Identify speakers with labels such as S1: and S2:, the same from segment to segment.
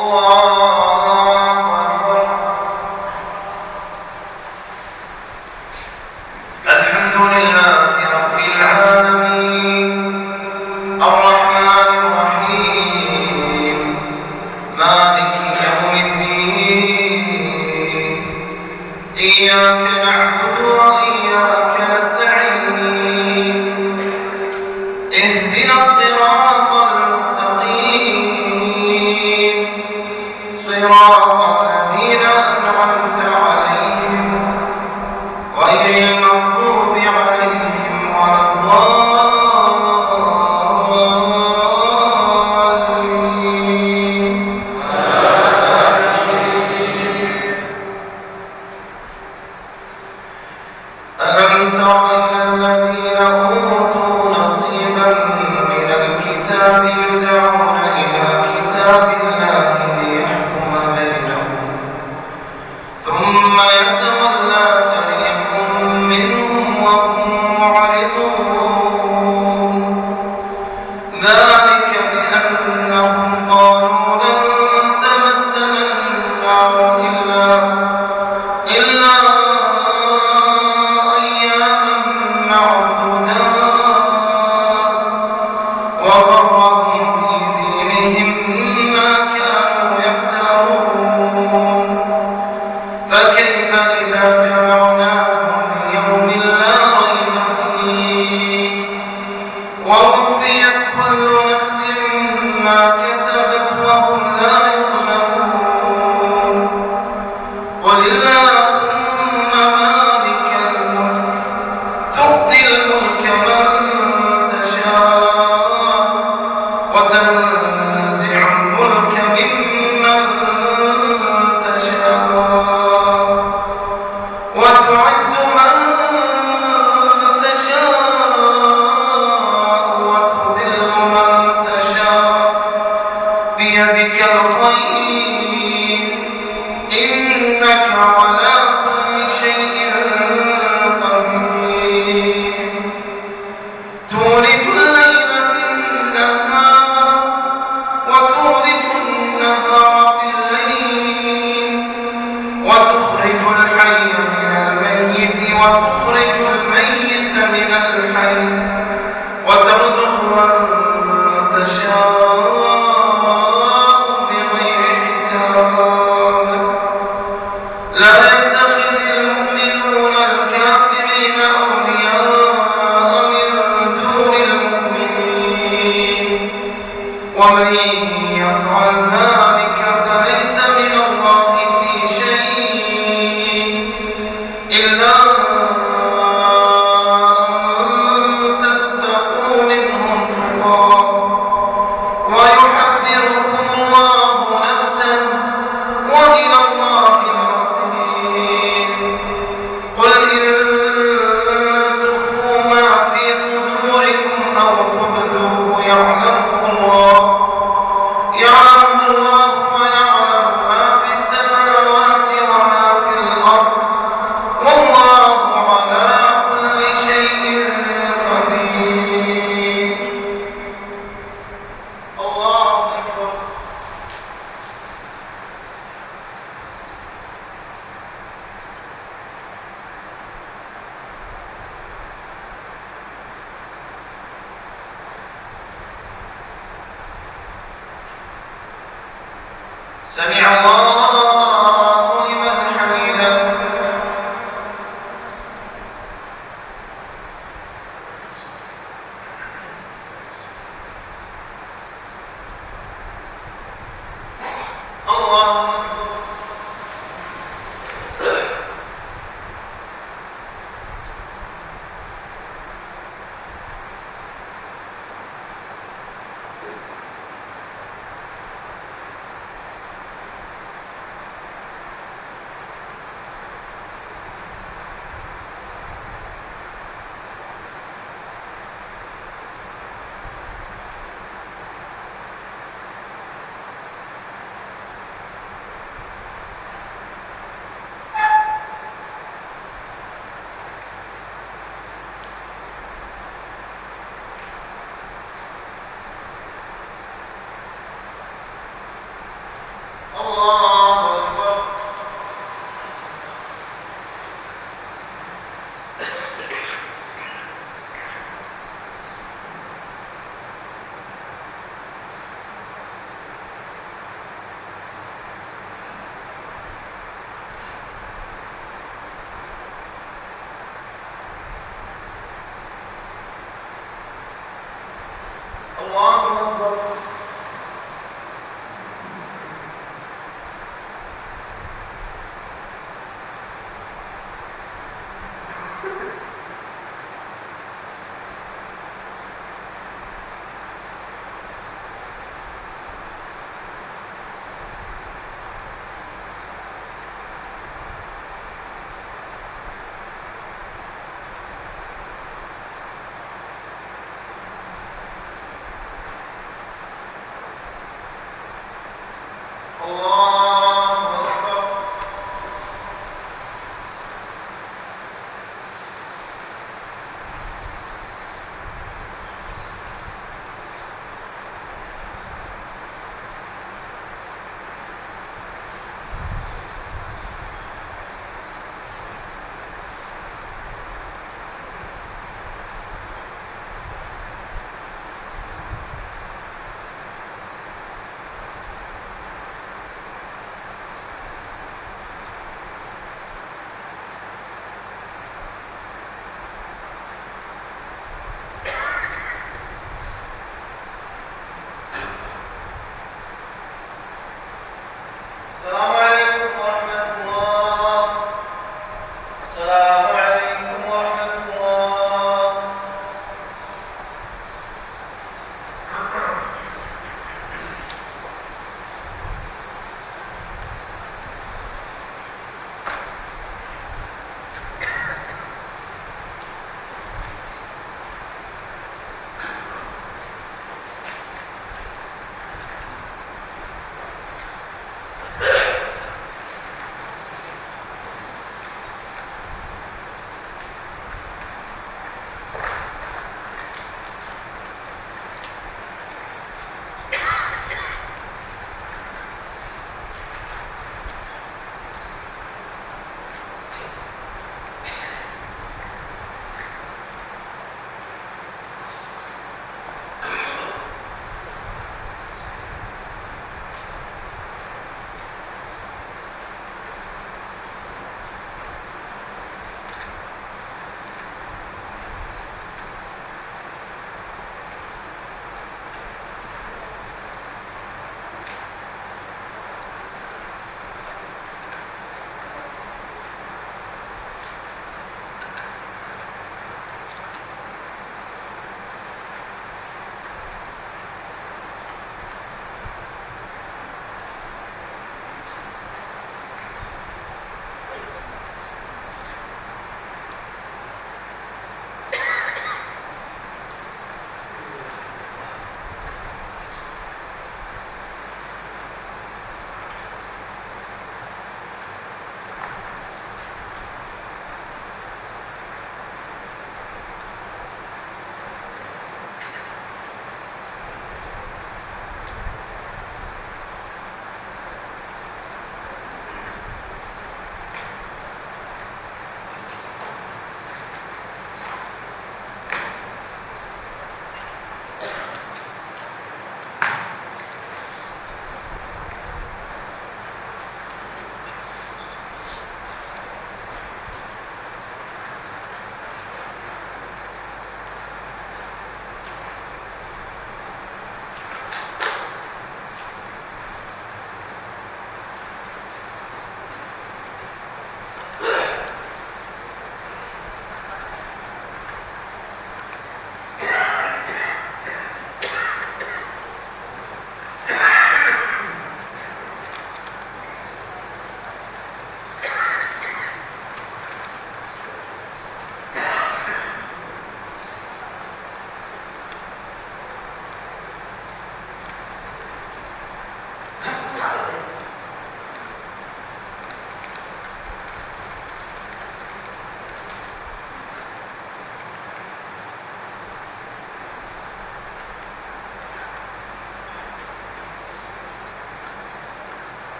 S1: الله Amen.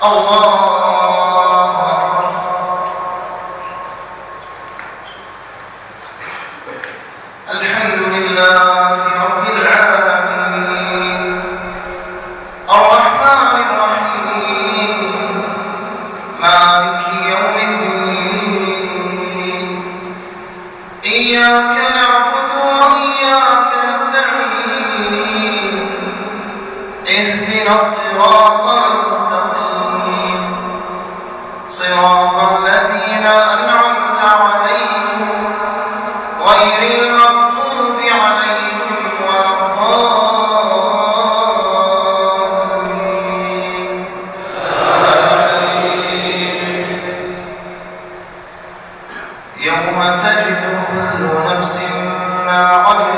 S1: Allah. uh, on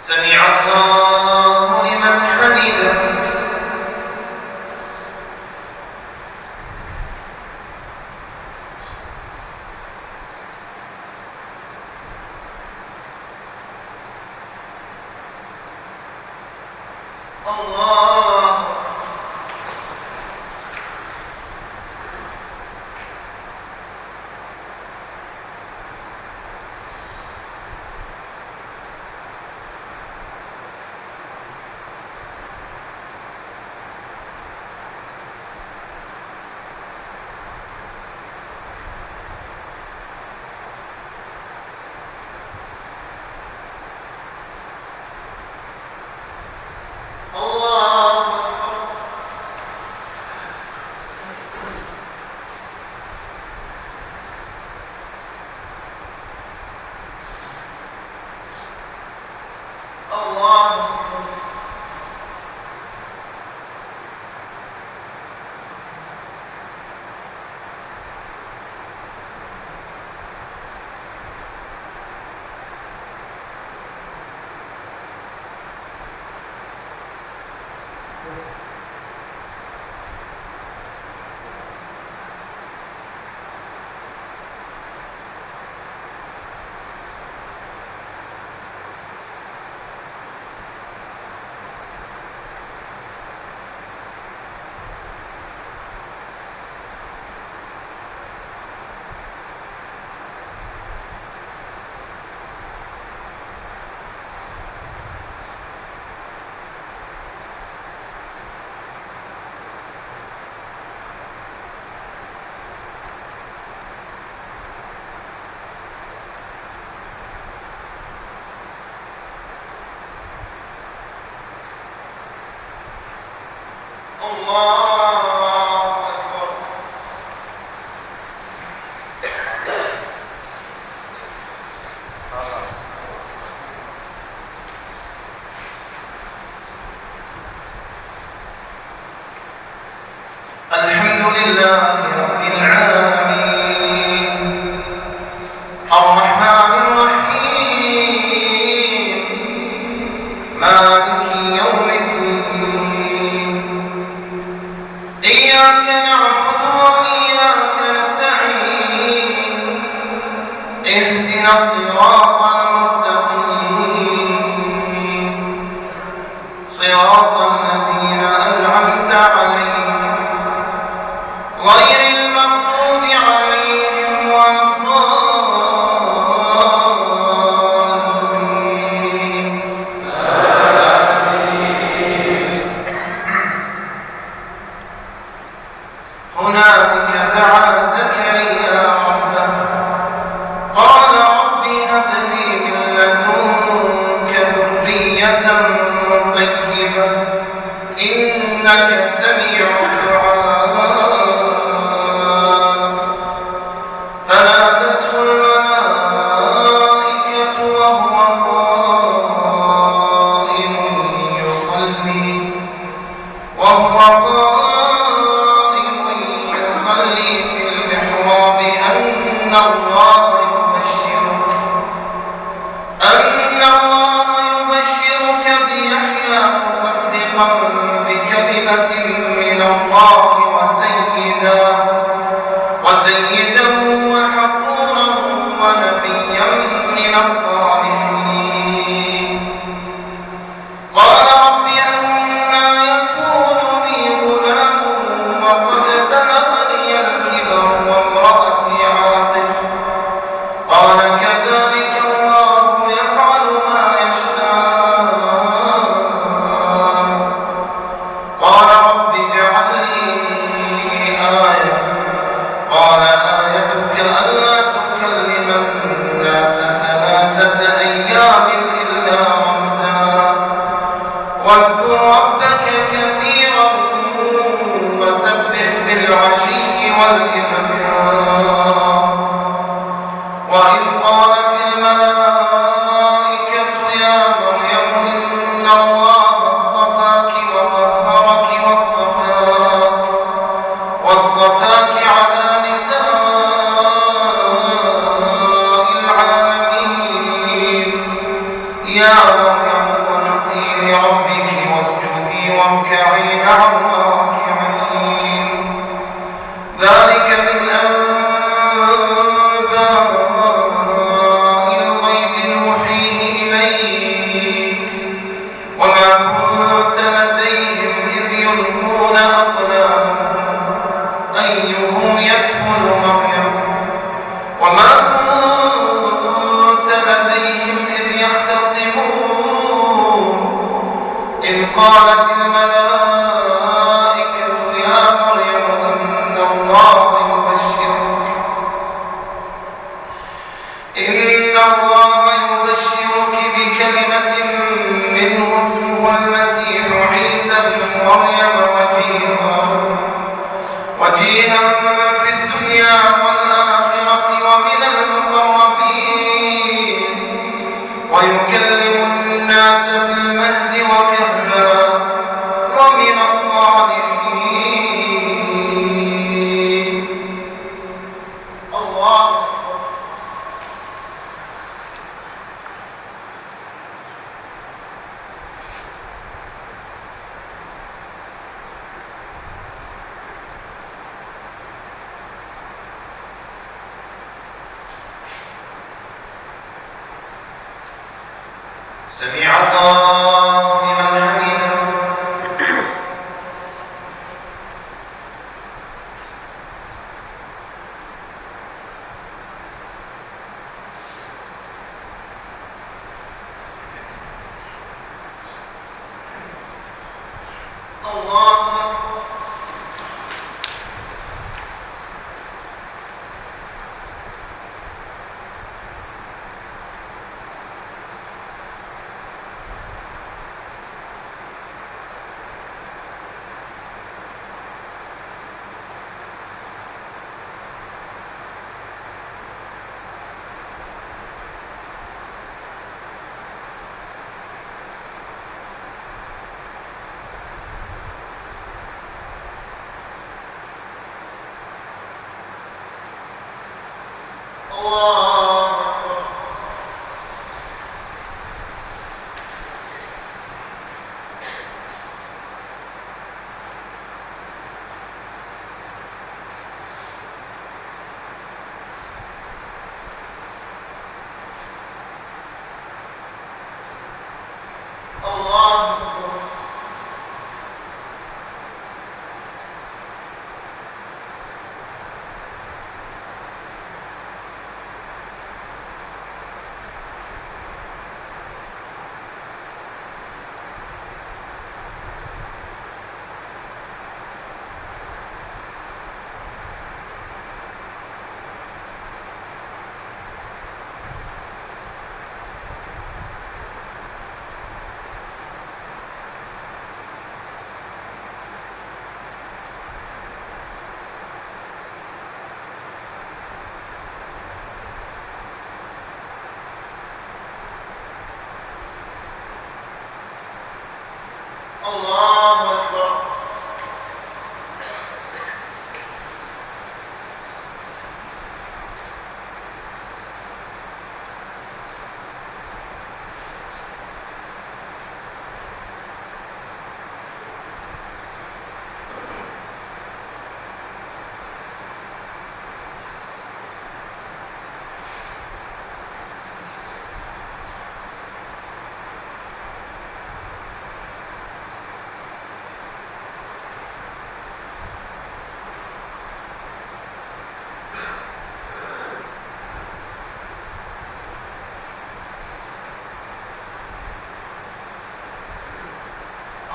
S1: سمع الله ويكلم الناس في المهد وكهلا ومن Allah.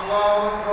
S1: 啊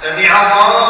S1: سمع الله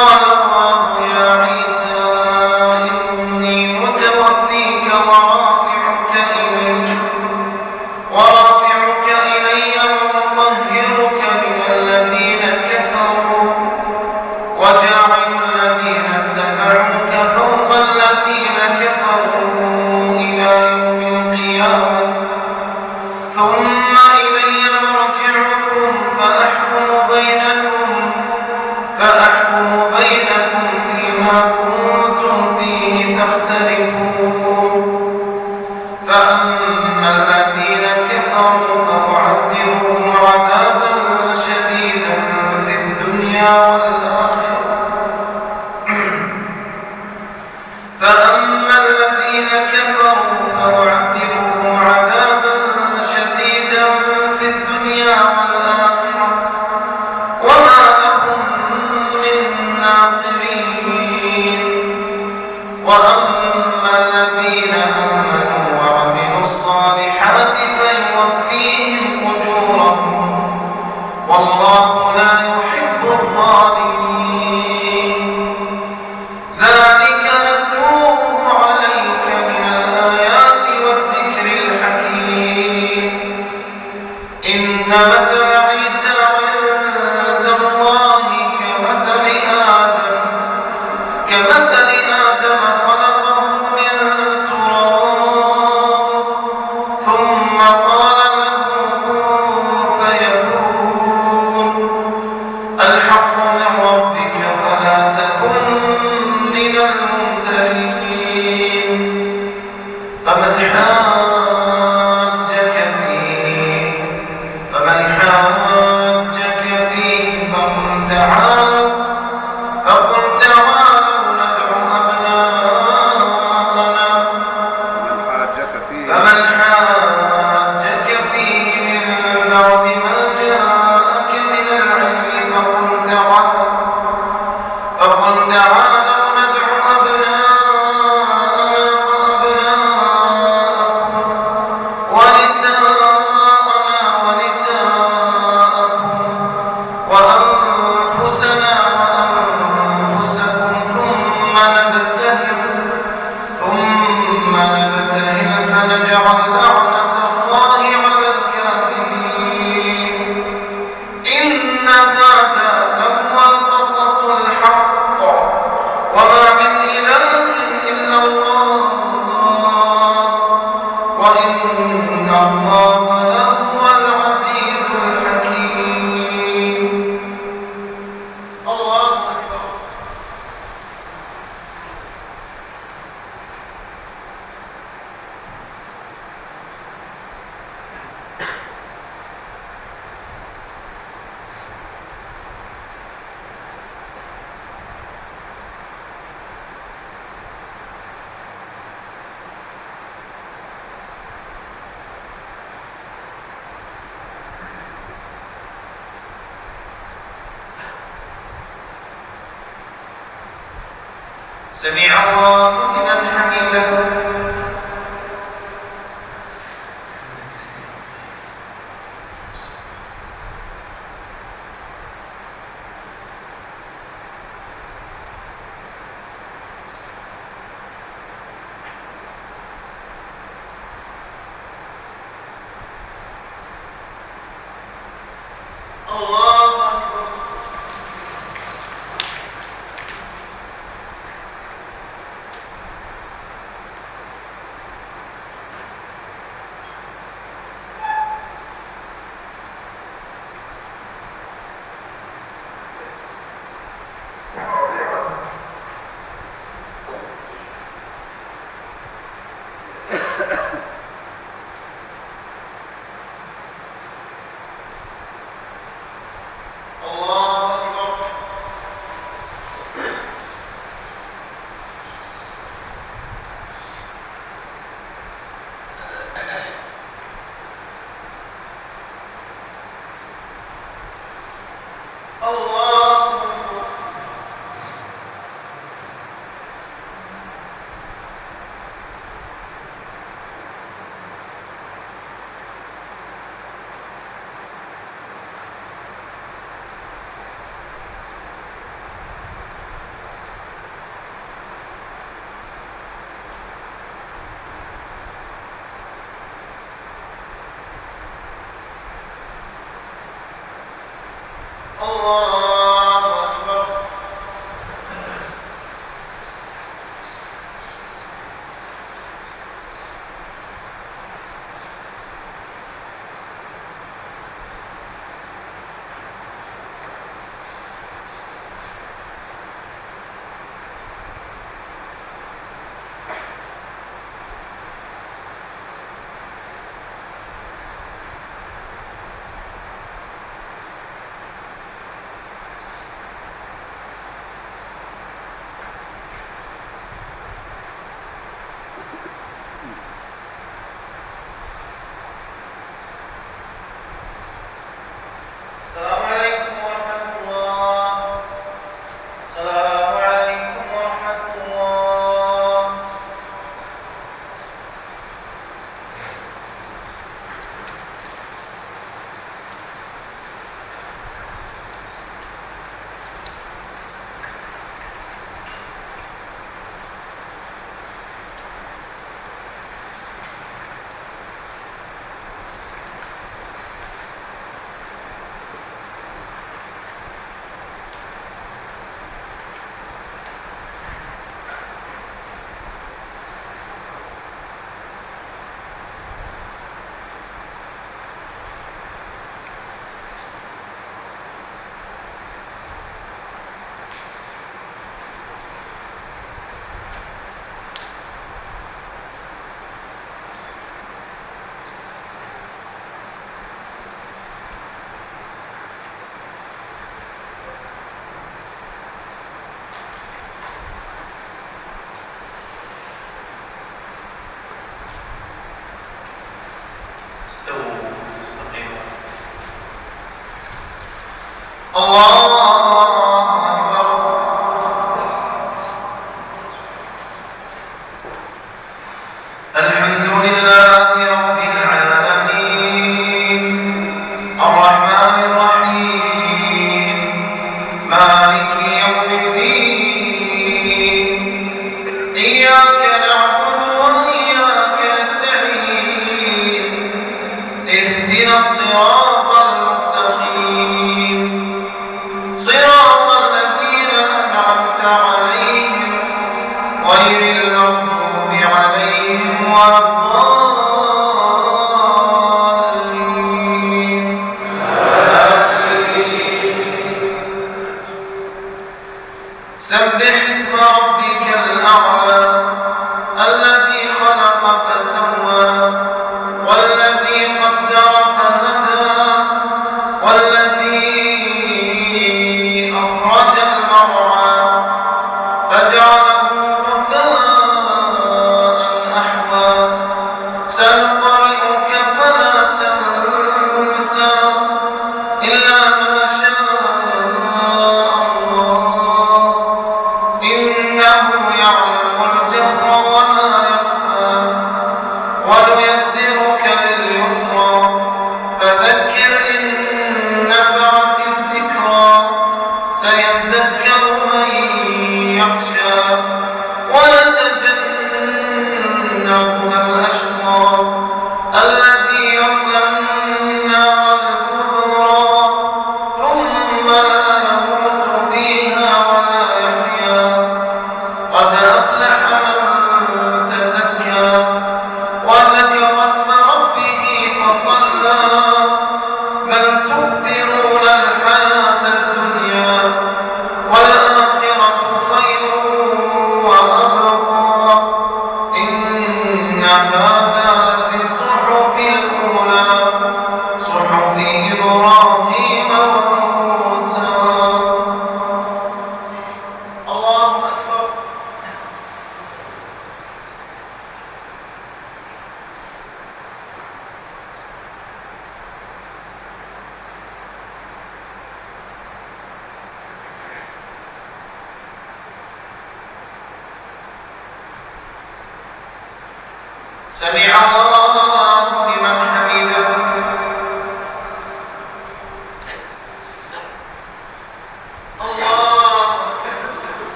S1: Allah سمع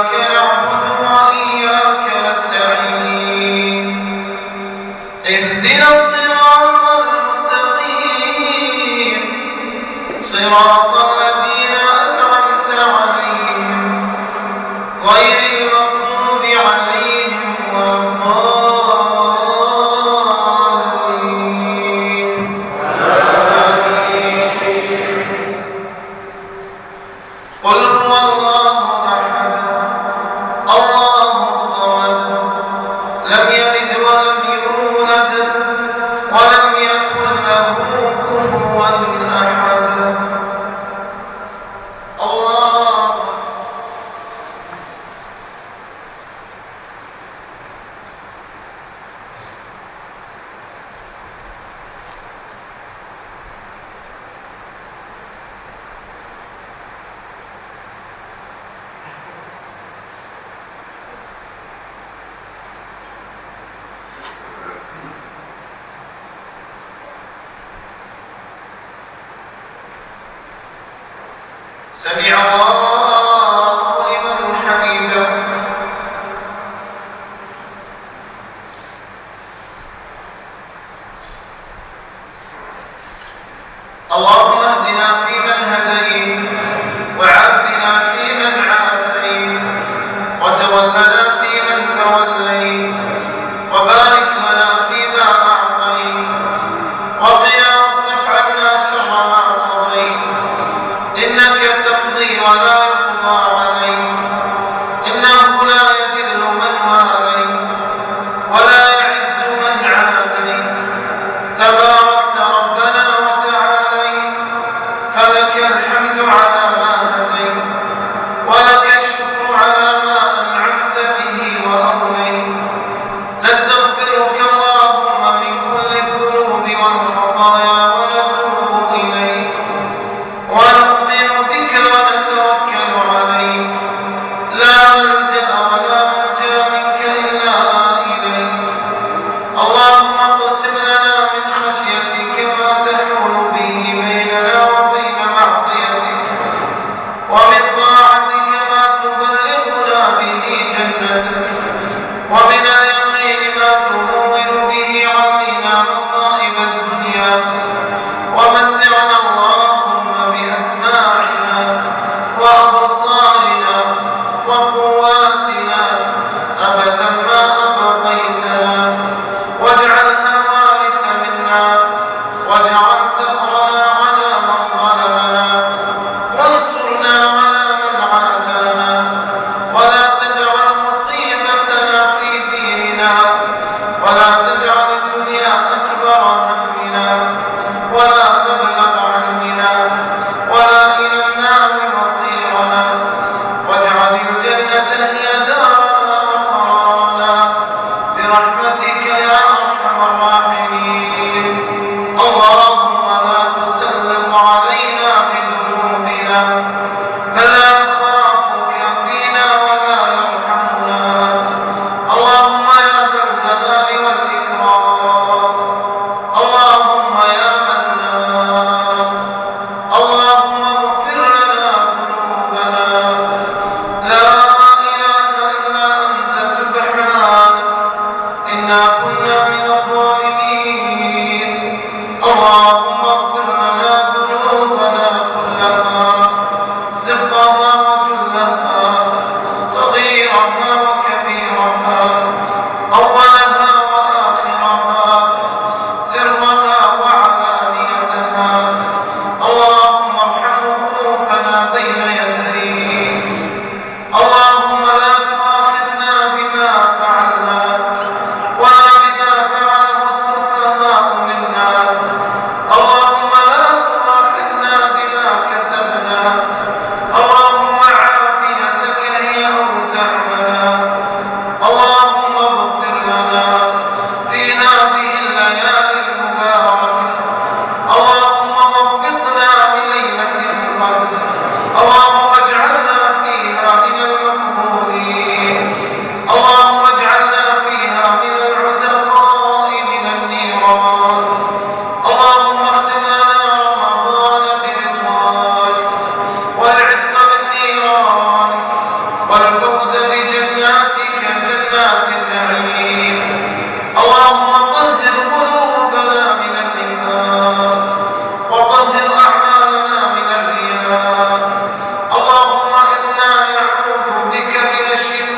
S1: إياك